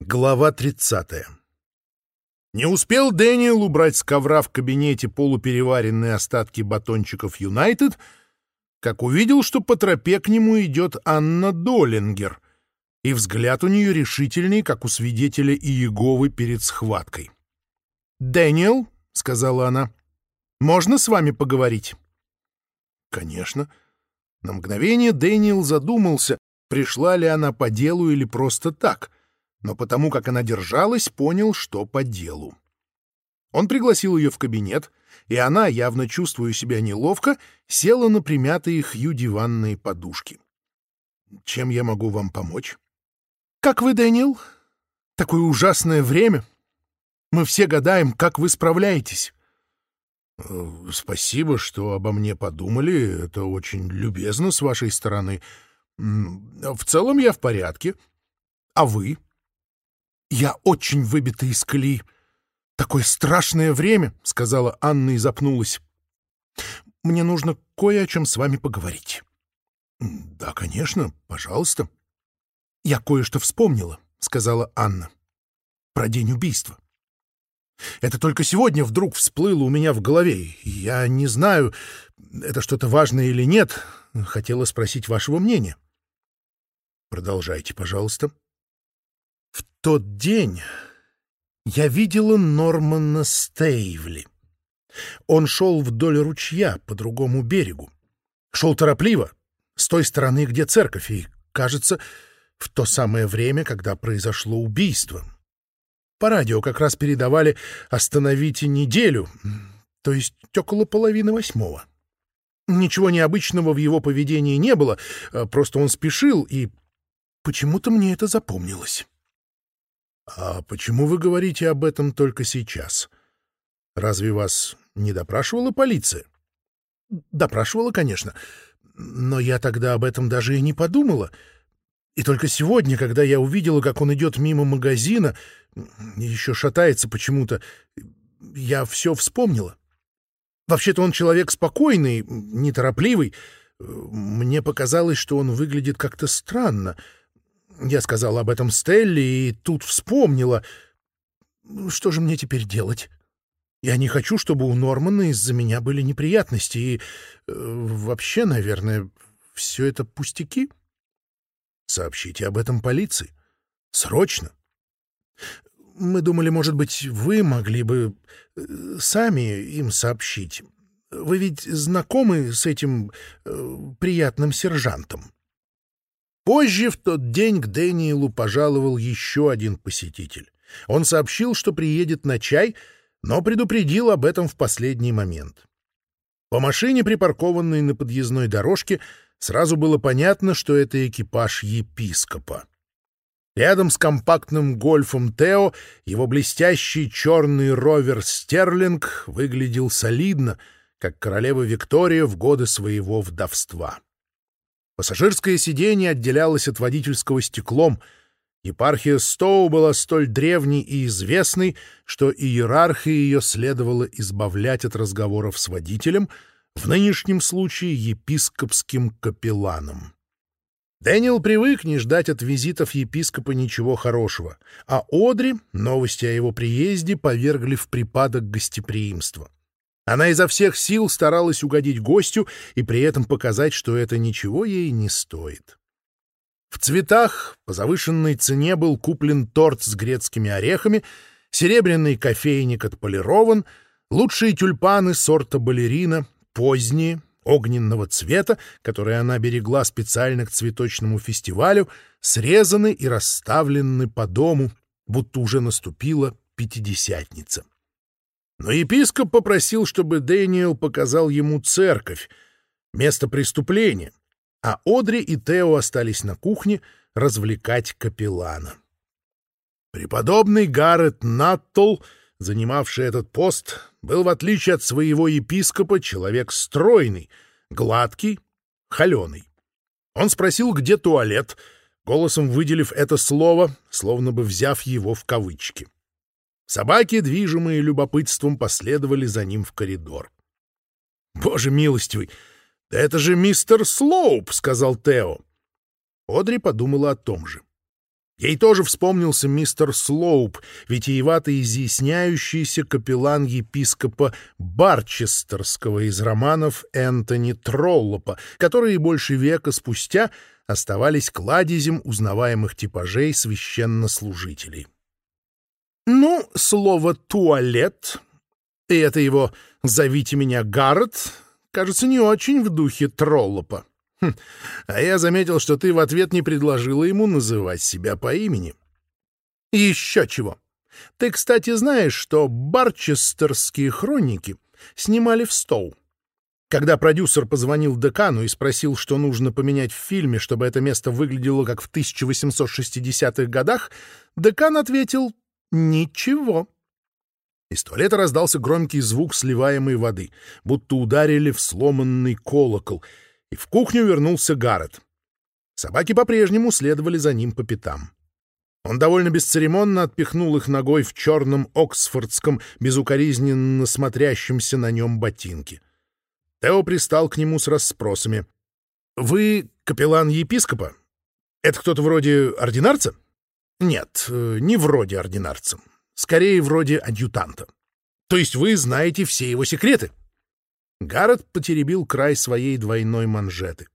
Глава 30. Не успел Дэниел убрать с ковра в кабинете полупереваренные остатки батончиков «Юнайтед», как увидел, что по тропе к нему идет Анна Долингер, и взгляд у нее решительный, как у свидетеля Иеговы перед схваткой. «Дэниел», — сказала она, — «можно с вами поговорить?» «Конечно». На мгновение Дэниел задумался, пришла ли она по делу или просто так — но потому как она держалась, понял, что по делу. Он пригласил ее в кабинет, и она, явно чувствуя себя неловко, села на примятые Хью диванные подушки. «Чем я могу вам помочь?» «Как вы, Дэниел? Такое ужасное время. Мы все гадаем, как вы справляетесь». «Э, «Спасибо, что обо мне подумали. Это очень любезно с вашей стороны. В целом я в порядке. А вы?» «Я очень выбита из колеи. Такое страшное время», — сказала Анна и запнулась. «Мне нужно кое о чем с вами поговорить». «Да, конечно, пожалуйста». «Я кое-что вспомнила», — сказала Анна. «Про день убийства. Это только сегодня вдруг всплыло у меня в голове. Я не знаю, это что-то важное или нет. Хотела спросить вашего мнения». «Продолжайте, пожалуйста». В тот день я видела Нормана Стейвли. Он шел вдоль ручья по другому берегу. Шел торопливо, с той стороны, где церковь, и, кажется, в то самое время, когда произошло убийство. По радио как раз передавали «Остановите неделю», то есть около половины восьмого. Ничего необычного в его поведении не было, а просто он спешил, и почему-то мне это запомнилось. «А почему вы говорите об этом только сейчас? Разве вас не допрашивала полиция?» «Допрашивала, конечно. Но я тогда об этом даже и не подумала. И только сегодня, когда я увидела, как он идет мимо магазина, еще шатается почему-то, я все вспомнила. Вообще-то он человек спокойный, неторопливый. Мне показалось, что он выглядит как-то странно — я сказала об этом Стелле и тут вспомнила. Что же мне теперь делать? Я не хочу, чтобы у Нормана из-за меня были неприятности, и э, вообще, Позже в тот день к Дэниелу пожаловал еще один посетитель. Он сообщил, что приедет на чай, но предупредил об этом в последний момент. По машине, припаркованной на подъездной дорожке, сразу было понятно, что это экипаж епископа. Рядом с компактным гольфом Тео его блестящий черный ровер «Стерлинг» выглядел солидно, как королева Виктория в годы своего вдовства. Пассажирское сиденье отделялось от водительского стеклом, епархия Стоу была столь древней и известной, что иерархии ее следовало избавлять от разговоров с водителем, в нынешнем случае епископским капелланом. Дэниел привык не ждать от визитов епископа ничего хорошего, а Одри новости о его приезде повергли в припадок гостеприимства. Она изо всех сил старалась угодить гостю и при этом показать, что это ничего ей не стоит. В цветах по завышенной цене был куплен торт с грецкими орехами, серебряный кофейник отполирован, лучшие тюльпаны сорта балерина, поздние, огненного цвета, которые она берегла специально к цветочному Но епископ попросил, чтобы Дэниел показал ему церковь, место преступления, а Одри и Тео остались на кухне развлекать капеллана. Преподобный Гаррет Наттл, занимавший этот пост, был, в отличие от своего епископа, человек стройный, гладкий, холеный. Он спросил, где туалет, голосом выделив это слово, словно бы взяв его в кавычки. Собаки, движимые любопытством, последовали за ним в коридор. «Боже милостивый, да это же мистер Слоуп!» — сказал Тео. Одри подумала о том же. Ей тоже вспомнился мистер Слоуп, витиевато изъясняющийся капеллан епископа Барчестерского из романов Энтони Троллопа, которые больше века спустя оставались кладезем узнаваемых типажей священнослужителей. Ну, слово «туалет» — и это его «зовите меня Гаррет» — кажется не очень в духе Троллопа. Хм. А я заметил, что ты в ответ не предложила ему называть себя по имени. Еще чего. Ты, кстати, знаешь, что «Барчестерские хроники» снимали в Стоу. Когда продюсер позвонил декану и спросил, что нужно поменять в фильме, чтобы это место выглядело как в 1860-х годах, декан ответил «Ничего». Из туалета раздался громкий звук сливаемой воды, будто ударили в сломанный колокол — и в кухню вернулся Гаррет. Собаки по-прежнему следовали за ним по пятам. Он довольно бесцеремонно отпихнул их ногой в черном оксфордском, безукоризненно смотрящемся на нем ботинке. Тео пристал к нему с расспросами. «Вы капеллан епископа? Это кто-то вроде ординарца?» Нет, э, не вроде ординарцем. Скорее, вроде адъютанта. То есть вы знаете все его секреты. Гаррет потеребил край своей двойной манжеты.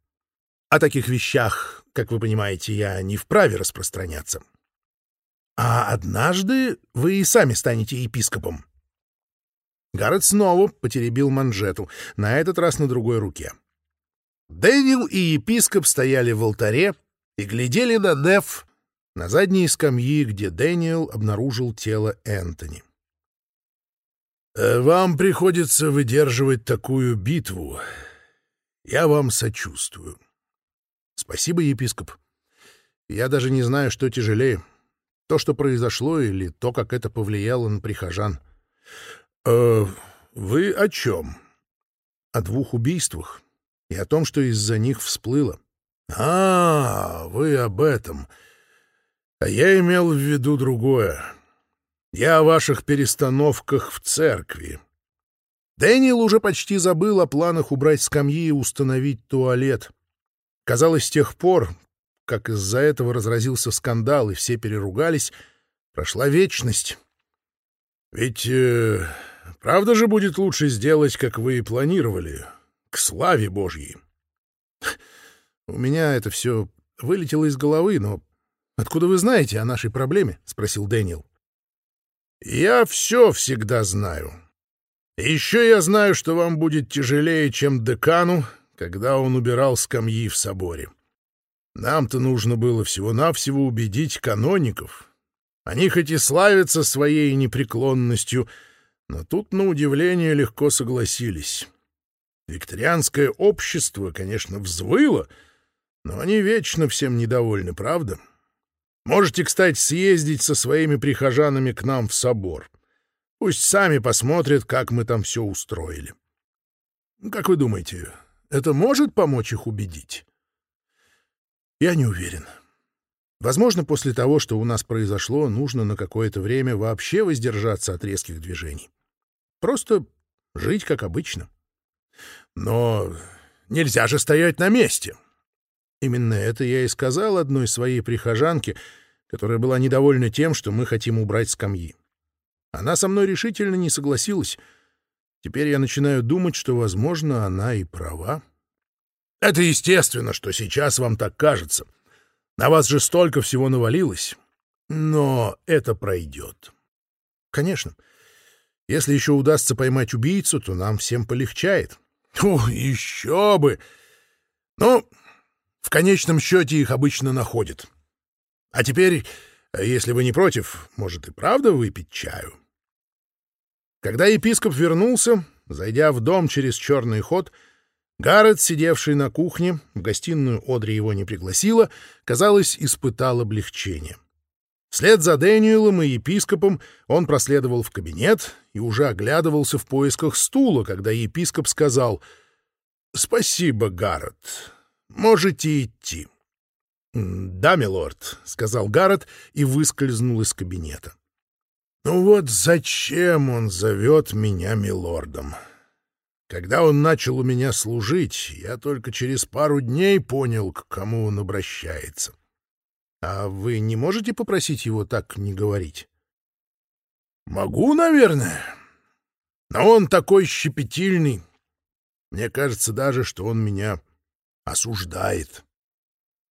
О таких вещах, как вы понимаете, я не вправе распространяться. А однажды вы и сами станете епископом. Гаррет снова потеребил манжету, на этот раз на другой руке. Дэниел и епископ стояли в алтаре и глядели на Неф на задней скамьи, где Дэниел обнаружил тело Энтони. «Э, «Вам приходится выдерживать такую битву. Я вам сочувствую». «Спасибо, епископ. Я даже не знаю, что тяжелее. То, что произошло, или то, как это повлияло на прихожан». «Э, «Вы о чем?» «О двух убийствах и о том, что из-за них всплыло». «А, вы об этом. А я имел в виду другое». Я о ваших перестановках в церкви. Дэниел уже почти забыл о планах убрать скамьи и установить туалет. Казалось, с тех пор, как из-за этого разразился скандал и все переругались, прошла вечность. Ведь э, правда же будет лучше сделать, «Откуда вы знаете о нашей проблеме?» — спросил Дэниел. «Я все всегда знаю. Еще я знаю, что вам будет тяжелее, чем декану, когда он убирал скамьи в соборе. Нам-то нужно было всего-навсего убедить каноников. Они хоть и славятся своей непреклонностью, но тут, на удивление, легко согласились. Викторианское общество, конечно, взвыло, но они вечно всем недовольны, правда?» Можете, кстати, съездить со своими прихожанами к нам в собор. Пусть сами посмотрят, как мы там все устроили. Как вы думаете, это может помочь их убедить? Я не уверен. Возможно, после того, что у нас произошло, нужно на какое-то время вообще воздержаться от резких движений. Просто жить как обычно. Но нельзя же стоять на месте. — Именно это я и сказал одной своей прихожанке, которая была недовольна тем, что мы хотим убрать скамьи. Она со мной решительно не согласилась. Теперь я начинаю думать, что, возможно, она В конечном счете их обычно находят. А теперь, если вы не против, может и правда выпить чаю? Когда епископ вернулся, зайдя в дом через черный ход, Гаррет, сидевший на кухне, в гостиную Одри его не пригласила, казалось, испытал облегчение. Вслед за Дэниелом и епископом он проследовал в кабинет и уже оглядывался в поисках стула, когда епископ сказал «Спасибо, Гаррет, Можете идти. — Да, милорд, — сказал Гаррет и выскользнул из кабинета. — Ну вот зачем он зовет меня милордом? Когда он начал у меня служить, я только через пару дней понял, к кому он обращается. А вы не можете попросить его так не говорить? — Могу, наверное. Но он такой щепетильный. Мне кажется даже, что он меня осуждает.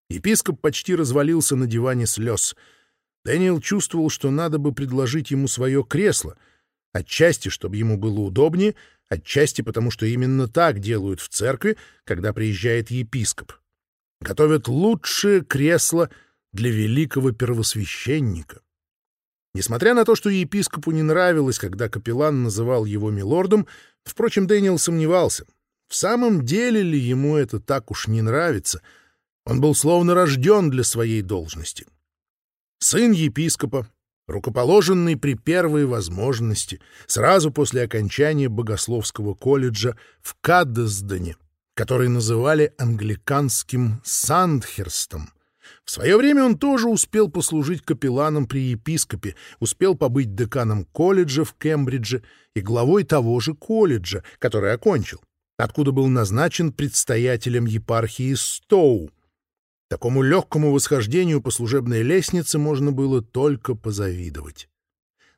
Епископ почти развалился на диване слез. Дэниел чувствовал, что надо бы предложить ему свое кресло, отчасти, чтобы ему было удобнее, отчасти потому, что именно так делают в церкви, когда приезжает епископ. Готовят лучшее кресло для великого первосвященника. Несмотря на то, что епископу не нравилось, когда капеллан называл его милордом, впрочем, Дэниел сомневался, В самом деле ли ему это так уж не нравится? Он был словно рожден для своей должности. Сын епископа, рукоположенный при первой возможности, сразу после окончания богословского колледжа в Каддесдене, который называли англиканским Сандхерстом. В свое время он тоже успел послужить капелланом при епископе, успел побыть деканом колледжа в Кембридже и главой того же колледжа, который окончил откуда был назначен предстоятелем епархии Стоу. Такому легкому восхождению по служебной лестнице можно было только позавидовать.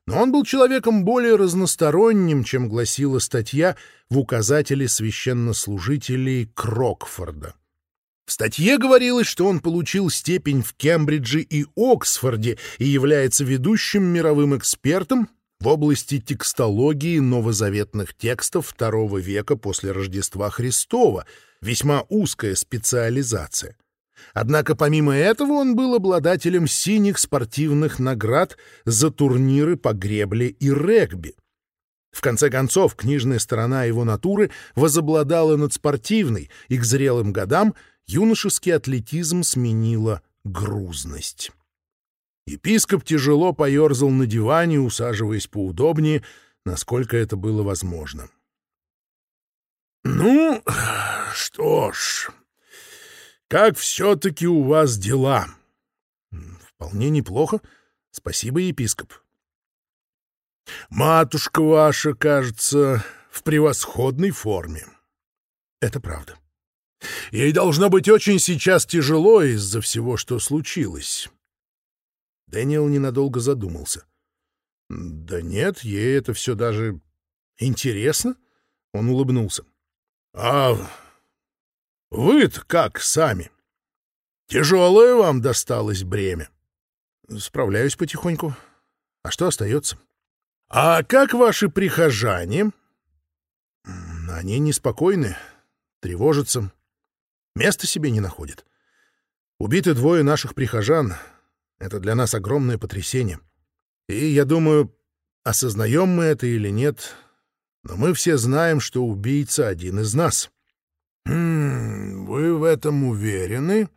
Но он был человеком более разносторонним, чем гласила статья в указателе священнослужителей Крокфорда. В статье говорилось, что он получил степень в Кембридже и Оксфорде и является ведущим мировым экспертом в области текстологии новозаветных текстов II века после Рождества Христова, весьма узкая специализация. Однако помимо этого он был обладателем синих спортивных наград за турниры по гребле и регби. В конце концов, книжная сторона его натуры возобладала над спортивной, и к зрелым годам — юношеский атлетизм сменила грузность. Епископ тяжело поерзал на диване, усаживаясь поудобнее, насколько это было возможно. «Ну, что ж, как все-таки у вас дела?» «Вполне неплохо. Спасибо, епископ». «Матушка ваша, кажется, в превосходной форме». «Это правда». «Ей должно быть очень сейчас тяжело из-за всего, что случилось». Дэниел ненадолго задумался. «Да нет, ей это все даже интересно», — он улыбнулся. «А вы-то как сами? Тяжелое вам досталось бремя?» «Справляюсь потихоньку. А что остается?» «А как ваши прихожане?» «Они неспокойны, тревожатся, места себе не находят. Убиты двое наших прихожан — это для нас огромное потрясение. И я думаю, осознаем мы это или нет, но мы все знаем, что убийца один из нас. «Хм, вы в этом уверены?»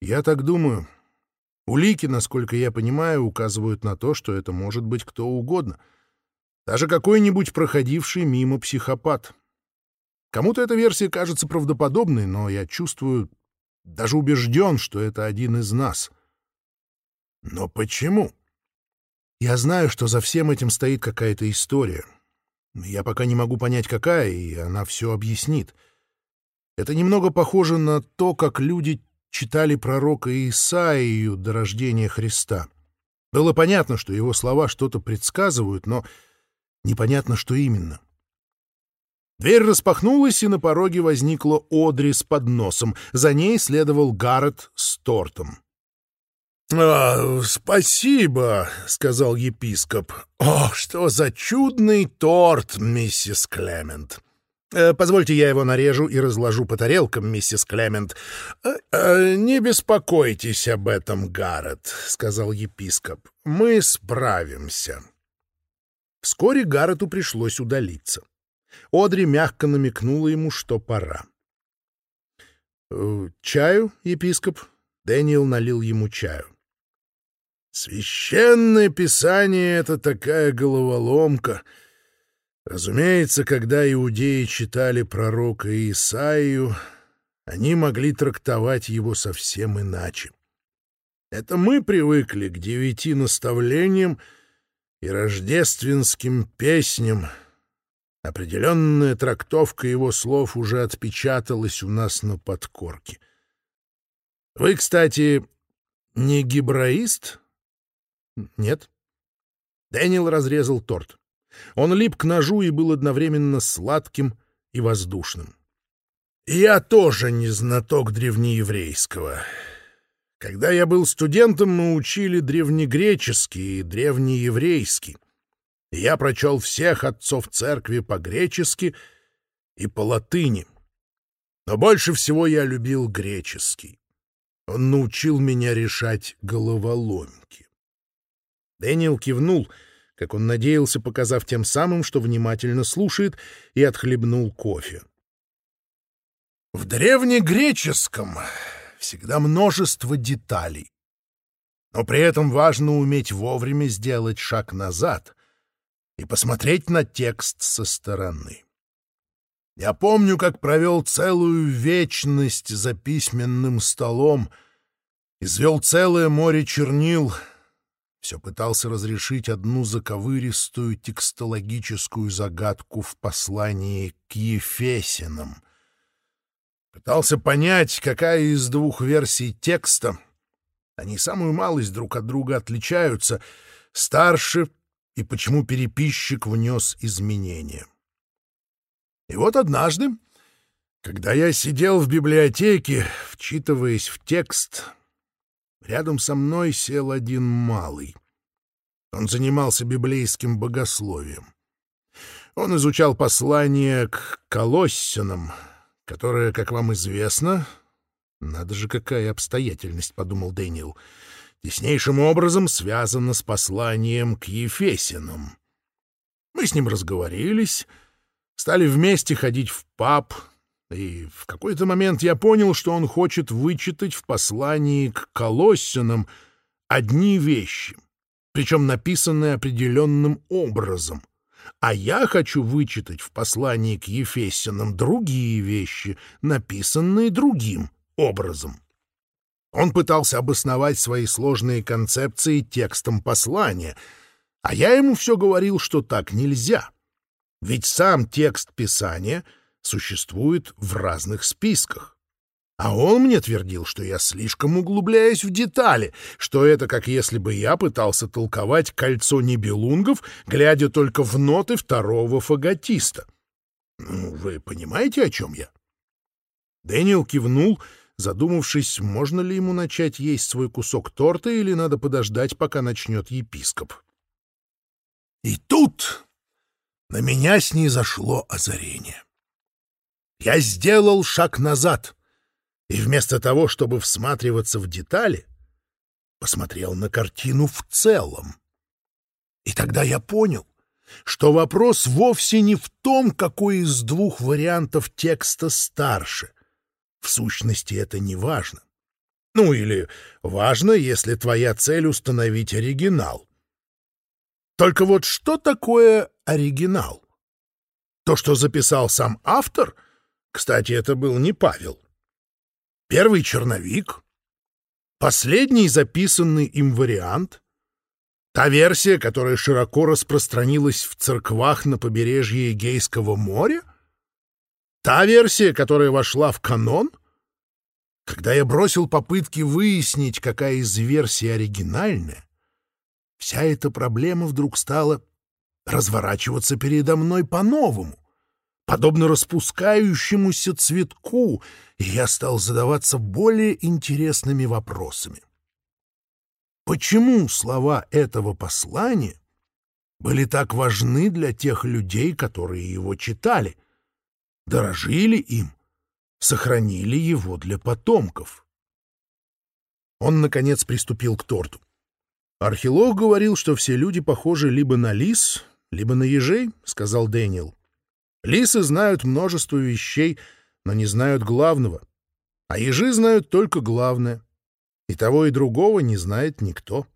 «Я так думаю. Улики, насколько я понимаю, указывают на то, что это может быть кто угодно. Даже какой-нибудь проходивший мимо психопат. Кому-то эта версия кажется правдоподобной, но я чувствую, даже убежден, что это один из нас». Но почему? Я знаю, что за всем этим стоит какая-то история. Я пока не могу понять, какая, и она все объяснит. Это немного похоже на то, как люди читали пророка Исаию до рождения Христа. Было понятно, что его слова что-то предсказывают, но непонятно, что именно. Дверь распахнулась, и на пороге возникла Одри с подносом. За ней следовал Гаррет с тортом. «А, «Спасибо», — сказал епископ. «О, что за чудный торт, миссис Клемент!» э, «Позвольте, я его нарежу и разложу по тарелкам, миссис Клемент». Э, э, «Не беспокойтесь об этом, Гаррет», — сказал епископ. «Мы справимся». Вскоре Гаррету пришлось удалиться. Одри мягко намекнула ему, что пора. «Э, «Чаю, епископ?» Дэниел налил ему чаю. Священное Писание — это такая головоломка. Разумеется, когда иудеи читали пророка Исаию, они могли трактовать его совсем иначе. Это мы привыкли к девяти наставлениям и рождественским песням. Определенная трактовка его слов уже отпечаталась у нас на подкорке. Вы, кстати, не гибраист? — нет. Дэниел разрезал торт. Он лип к ножу и был одновременно сладким и воздушным. «Я тоже не знаток древнееврейского. Когда я был студентом, мы учили древнегреческий и древнееврейский. Я прочел всех отцов церкви по-гречески и по-латыни. Но больше всего я любил греческий. Он научил меня решать головоломки. Дэниел кивнул, как он надеялся, показав тем самым, что внимательно слушает, и отхлебнул кофе. В древнегреческом всегда множество деталей. Но при этом важно уметь вовремя сделать шаг назад и посмотреть на текст со стороны. Я помню, как провел целую вечность за письменным столом, извел целое море чернил — все пытался разрешить одну заковыристую текстологическую загадку в послании к Ефесинам. Пытался понять, какая из двух версий текста, они самую малость друг от друга отличаются, старше и почему переписчик внес изменения. И вот однажды, когда я сидел в библиотеке, вчитываясь в текст, Рядом со мной сел один малый. Он занимался библейским богословием. Он изучал послание к Колоссянам, которое, как вам известно... Надо же, какая обстоятельность, — подумал Дэниел, — теснейшим образом связано с посланием к Ефесянам. Мы с ним разговорились, стали вместе ходить в паб, и в какой-то момент я понял, что он хочет вычитать в послании к Колоссянам одни вещи, причем написанные определенным образом. А я хочу вычитать в послании к Ефесянам другие вещи, написанные другим образом. Он пытался существует в разных списках. А он мне твердил, что я слишком углубляюсь в детали, что это как если бы я пытался толковать кольцо небелунгов, глядя только в ноты второго фаготиста. Ну, вы понимаете, о чем я? Дэниел кивнул, задумавшись, можно ли ему начать есть свой кусок торта или надо подождать, пока начнет епископ. И тут на меня снизошло озарение. Я сделал шаг назад и вместо того, чтобы всматриваться в детали, посмотрел на картину в целом. И тогда я понял, что вопрос вовсе не в том, какой из двух вариантов текста старше. В сущности, это не важно. Ну или важно, если твоя цель установить оригинал. Только вот что такое оригинал? То, что записал сам автор кстати, это был не Павел. Первый черновик, последний записанный им вариант, та версия, которая широко распространилась в церквах на побережье Эгейского моря, та версия, которая вошла в канон. Когда я бросил попытки выяснить, какая из версий оригинальная, вся эта проблема вдруг стала разворачиваться передо мной по-новому подобно распускающемуся цветку, и я стал задаваться более интересными вопросами. Почему слова этого послания были так важны для тех людей, которые его читали, дорожили им, сохранили его для потомков? Он, наконец, приступил к торту. Археолог говорил, что все люди похожи либо на лис, либо на ежей, — сказал Дэниел. Лисы знают множество вещей, но не знают главного. А ежи знают только главное. И того, и другого не знает никто.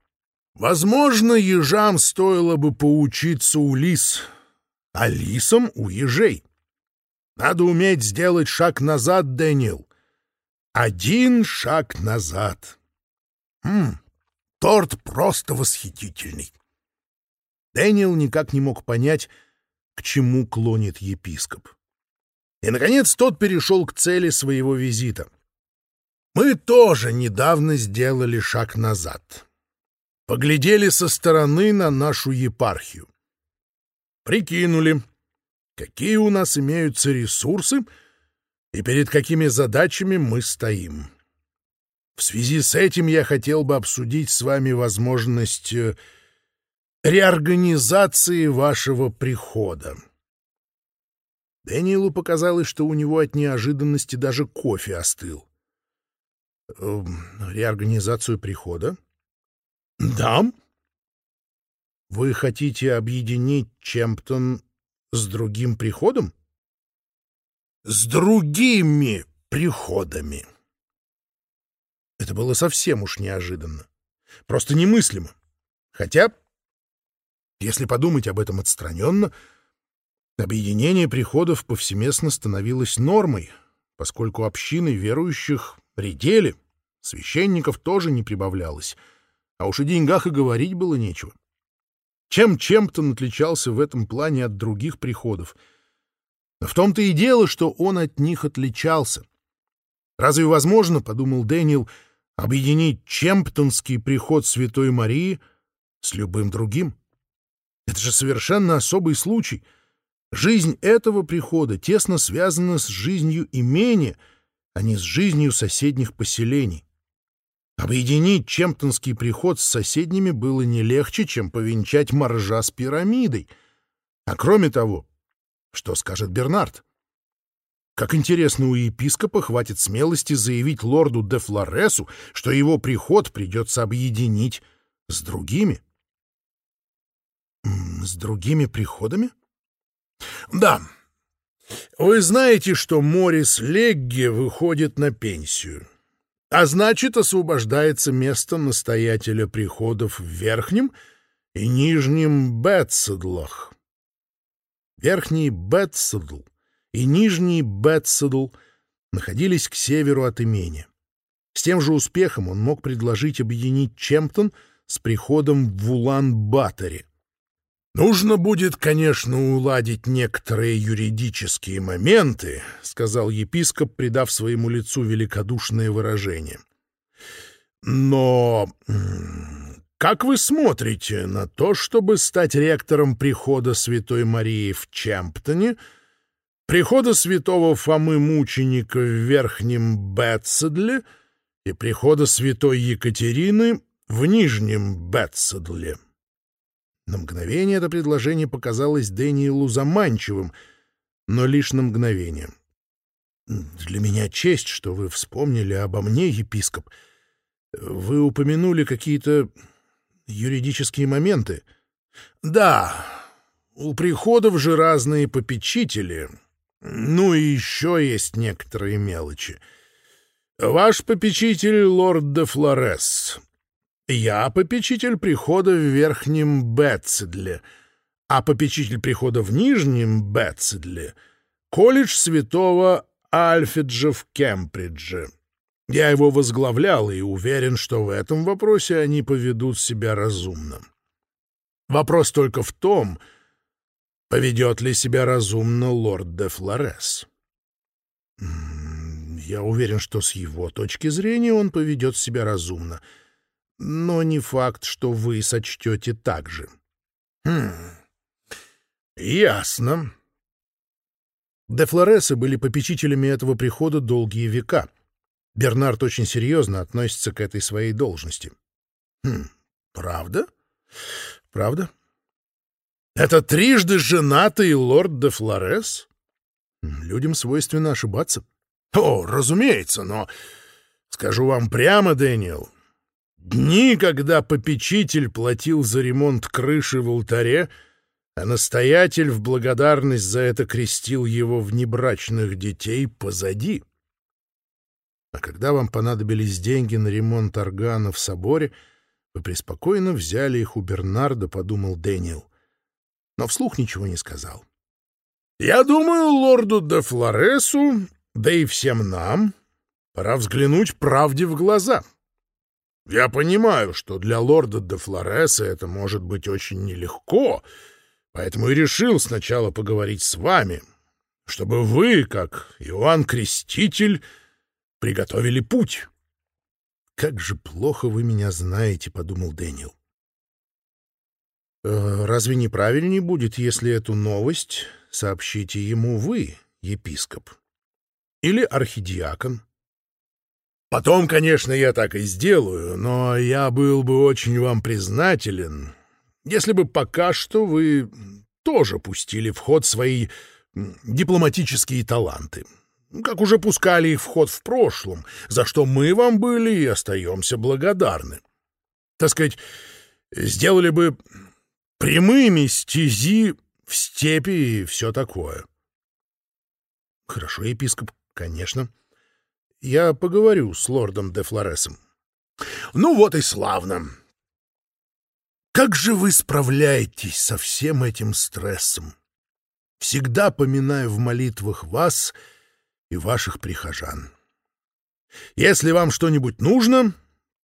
Возможно, ежам стоило бы поучиться у лис, а лисам — у ежей. Надо уметь сделать шаг назад, Дэниел. Один шаг назад. Ммм, торт просто восхитительный. Дэниел никак не мог понять, к чему клонит епископ. И, наконец, тот перешел к цели своего визита. Мы тоже недавно сделали шаг назад. Поглядели со стороны на нашу епархию. Прикинули, какие у нас имеются ресурсы и перед какими задачами мы стоим. В связи с этим я хотел бы обсудить с вами возможность э, реорганизации вашего прихода. Дэниелу показалось, что у него от неожиданности даже кофе остыл. «Эм, «Реорганизацию прихода?» «Да». «Вы хотите объединить Чемптон с другим приходом?» «С другими приходами». Это было совсем уж неожиданно. Просто немыслимо. Хотя если подумать об этом отстраненно, объединение приходов повсеместно становилось нормой, поскольку общины верующих редели, священников тоже не прибавлялось, а уж о деньгах и говорить было нечего. Чем Чемптон отличался в этом плане от других приходов? Но в том-то и дело, что он от них отличался. Разве возможно, — подумал Дэниел, — объединить Чемптонский приход Святой Марии с любым другим? Это же совершенно особый случай. Жизнь этого прихода тесно связана с жизнью имения, а не с жизнью соседних поселений. Объединить Чемптонский приход с соседними было не легче, чем повенчать моржа с пирамидой. А кроме того, что скажет Бернард? Как интересно, у епископа хватит смелости заявить лорду де Флоресу, что его приход придется объединить с другими. — С другими приходами? Да, вы знаете, что Морис Легги выходит на пенсию, а значит, освобождается место настоятеля приходов в Верхнем и Нижнем Бетседлах. Верхний Бетседл и Нижний Бетседл находились к северу от имения. С тем же успехом он мог предложить объединить Чемптон с приходом в Улан-Баторе. Нужно будет, конечно, уладить некоторые юридические моменты, сказал епископ, придав своему лицу великодушное выражение. Но как вы смотрите на то, чтобы стать ректором прихода Святой Марии в Чемптоне, прихода святого Фомы Мученика в Верхнем Бетседле и прихода святой Екатерины в Нижнем Бетседле? — на мгновение это предложение показалось Дэниелу заманчивым, но лишь на мгновение. «Для меня честь, что вы вспомнили обо мне, епископ. Вы упомянули какие-то юридические моменты». «Да, у приходов же разные попечители. Ну и еще есть некоторые мелочи. Ваш попечитель — лорд де Флорес. Я попечитель прихода в Верхнем Бетседле, а попечитель прихода в Нижнем Бетседле — колледж святого Альфеджа в Кембридже. Я его возглавлял и уверен, что в этом вопросе они поведут себя разумно. Вопрос только в том, поведет ли себя разумно лорд де Флорес. Я уверен, что с его точки зрения он поведет себя разумно — но не факт, что вы сочтете так же. Хм. Ясно. Де Флоресы были попечителями этого прихода долгие века. Бернард очень серьезно относится к этой своей должности. Хм. Правда? Правда? Это трижды женатый лорд де Флорес? Хм, людям свойственно ошибаться. О, разумеется, но... Скажу вам прямо, Дэниел, дни, когда попечитель платил за ремонт крыши в алтаре, а настоятель в благодарность за это крестил его внебрачных детей позади. А когда вам понадобились деньги на ремонт органа в соборе, вы преспокойно взяли их у Бернарда, подумал Дэниел. Но вслух ничего не сказал. «Я думаю, лорду де Флоресу, да и всем нам, пора взглянуть правде в глаза», я понимаю, что для лорда де Флореса это может быть очень нелегко, поэтому и решил сначала поговорить с вами, чтобы вы, как Иоанн Креститель, приготовили путь. «Как же плохо вы меня знаете», — подумал Дэниел. «Э, «Разве неправильнее будет, если эту новость сообщите ему вы, епископ? Или архидиакон?» «Потом, конечно, я так и сделаю, но я был бы очень вам признателен, если бы пока что вы тоже пустили в ход свои дипломатические таланты, как уже пускали их в ход в прошлом, за что мы вам были и остаемся благодарны. Так сказать, сделали бы прямыми стези в степи и Я поговорю с лордом де Флоресом. Ну вот и славно. Как же вы справляетесь со всем этим стрессом? Всегда поминаю в молитвах вас и ваших прихожан. Если вам что-нибудь нужно,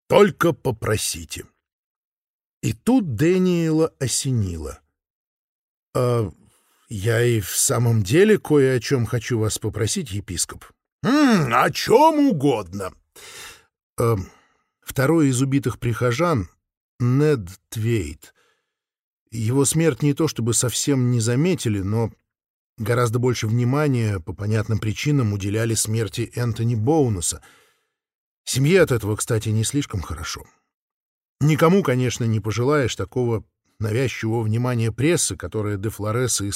только попросите. И тут Дэниела осенило. «А я и в самом деле кое о чем хочу вас попросить, епископ. «М -м, «О чем угодно». «А, второй из убитых прихожан Нед Твейт. Его смерть не то чтобы совсем не заметили, но гораздо больше внимания по понятным причинам уделяли смерти Энтони Боунуса. Семье от этого, кстати, не слишком хорошо. Никому, конечно, не пожелаешь такого навязчивого внимания прессы, которое де Флоресы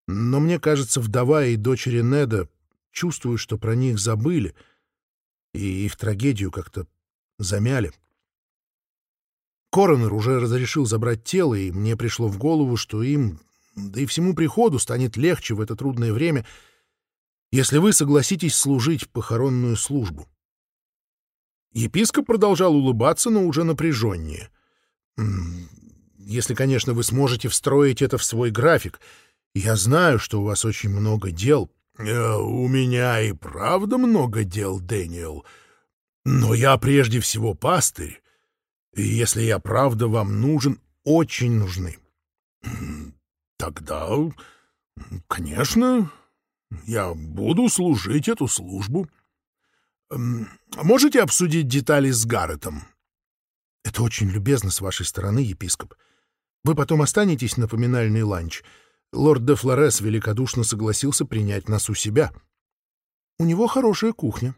испытали на себе в связи со смертью Энтони, но мне кажется, вдова и дочери Неда чувствуют, что про них забыли, и их трагедию как-то замяли. Коронер уже разрешил забрать тело, и мне пришло в голову, что им, да и всему приходу, станет легче в это трудное время, если вы согласитесь служить похоронную Я знаю, что у вас очень много дел. Э, — У меня и правда много дел, Дэниел. Но я прежде всего пастырь. И если я правда вам нужен, очень нужны. Тогда, конечно, я буду служить эту службу. Эм, можете обсудить детали с Гарретом? Это очень любезно с вашей стороны, епископ. Вы потом останетесь на поминальный ланч — Лорд де Флорес великодушно согласился принять нас у себя. У него хорошая кухня,